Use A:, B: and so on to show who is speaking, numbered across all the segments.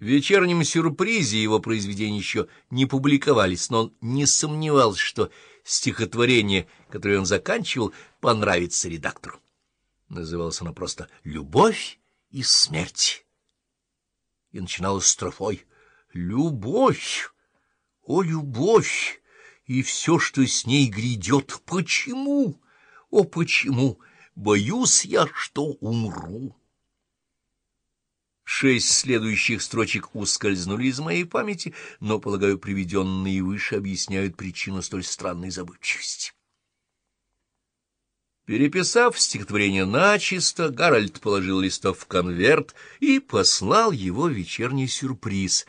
A: В вечернем сюрпризе его произведения еще не публиковались, но он не сомневался, что стихотворение, которое он заканчивал, понравится редактору. Называлось оно просто «Любовь и смерть». И начиналось строфой «Любовь, о, любовь, и все, что с ней грядет, почему, о, почему, боюсь я, что умру». Шесть следующих строчек ускользнули из моей памяти, но, полагаю, приведенные выше объясняют причину столь странной забывчивости. Переписав стихотворение начисто, Гарольд положил листов в конверт и послал его вечерний сюрприз.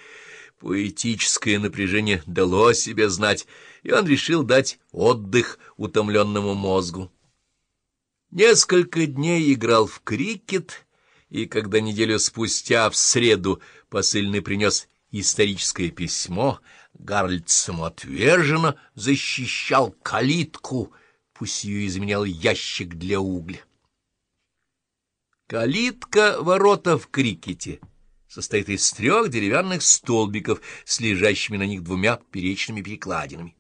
A: Поэтическое напряжение дало себе знать, и он решил дать отдых утомленному мозгу. Несколько дней играл в крикет и когда неделю спустя в среду посыльный принес историческое письмо, Гарльд самоотверженно защищал калитку, пусть ее изменял ящик для угля. Калитка ворота в крикете состоит из трех деревянных столбиков с лежащими на них двумя перечными перекладинами.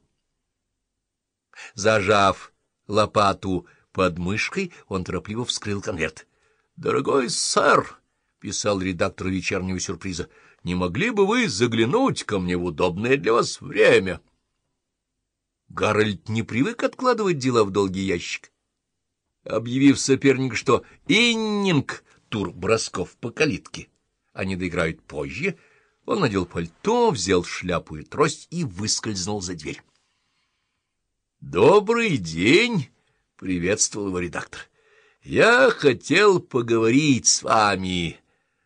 A: Зажав лопату под мышкой, он торопливо вскрыл конверт. «Дорогой сэр», — писал редактор вечернего сюрприза, — «не могли бы вы заглянуть ко мне в удобное для вас время?» Гарольд не привык откладывать дела в долгий ящик. Объявив соперник, что иннинг тур бросков по калитке, они доиграют позже, он надел пальто, взял шляпу и трость и выскользнул за дверь. «Добрый день!» — приветствовал его редактор. Я хотел поговорить с вами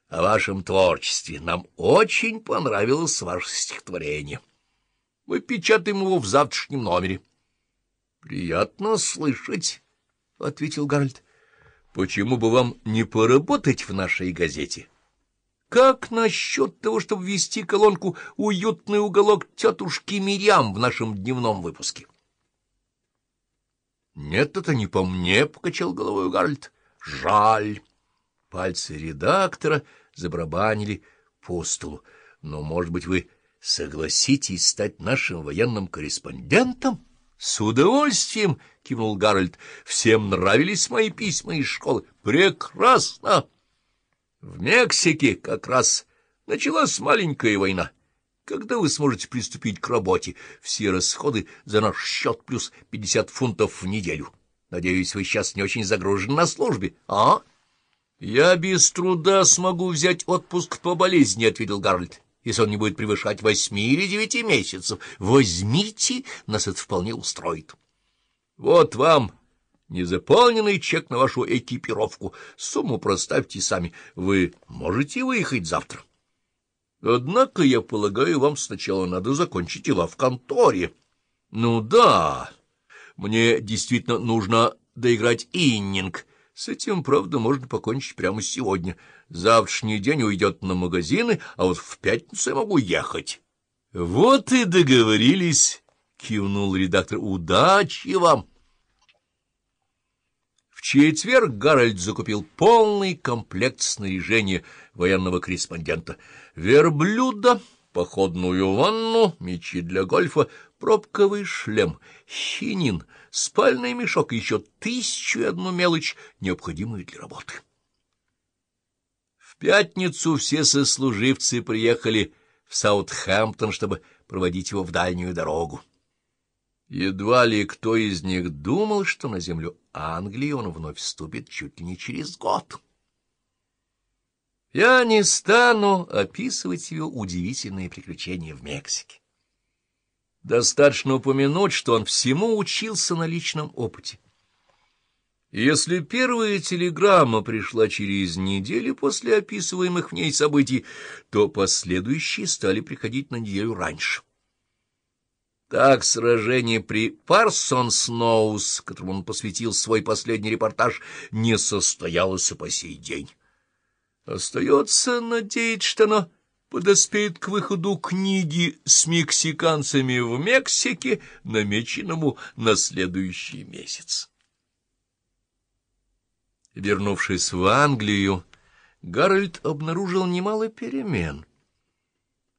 A: о вашем творчестве. Нам очень понравилось ваше стихотворение. Мы печатаем его в завтрашнем номере. — Приятно слышать, — ответил Гарольд. — Почему бы вам не поработать в нашей газете? Как насчет того, чтобы ввести колонку «Уютный уголок тетушки Мирям» в нашем дневном выпуске? —— Нет, это не по мне, — покачал головой Гарольд. — Жаль. Пальцы редактора забрабанили по столу. Но, может быть, вы согласитесь стать нашим военным корреспондентом? — С удовольствием, — кивнул Гарольд. — Всем нравились мои письма из школы. — Прекрасно! В Мексике как раз началась маленькая война. Когда вы сможете приступить к работе? Все расходы за наш счет плюс пятьдесят фунтов в неделю. Надеюсь, вы сейчас не очень загружены на службе, а? — Я без труда смогу взять отпуск по болезни, — ответил Гарольд, — если он не будет превышать восьми или девяти месяцев. Возьмите, нас это вполне устроит. Вот вам незаполненный чек на вашу экипировку. Сумму проставьте сами. Вы можете выехать завтра? — Однако, я полагаю, вам сначала надо закончить дела в конторе. Ну да, мне действительно нужно доиграть иннинг. С этим, правда, можно покончить прямо сегодня. Завтрашний день уйдет на магазины, а вот в пятницу я могу ехать. — Вот и договорились, — кивнул редактор. — Удачи вам! Четверг Гарольд закупил полный комплект снаряжения военного корреспондента — верблюда, походную ванну, мечи для гольфа, пробковый шлем, хинин, спальный мешок и еще тысячу и одну мелочь, необходимую для работы. В пятницу все сослуживцы приехали в Саутхэмптон, чтобы проводить его в дальнюю дорогу. Едва ли кто из них думал, что на землю Англии он вновь вступит чуть ли не через год. Я не стану описывать ее удивительные приключения в Мексике. Достаточно упомянуть, что он всему учился на личном опыте. Если первая телеграмма пришла через неделю после описываемых в ней событий, то последующие стали приходить на неделю раньше. Так сражение при Парсон-Сноус, которому он посвятил свой последний репортаж, не состоялось и по сей день. Остается надеяться, что оно подоспеет к выходу книги с мексиканцами в Мексике, намеченному на следующий месяц. Вернувшись в Англию, Гарольд обнаружил немало перемен —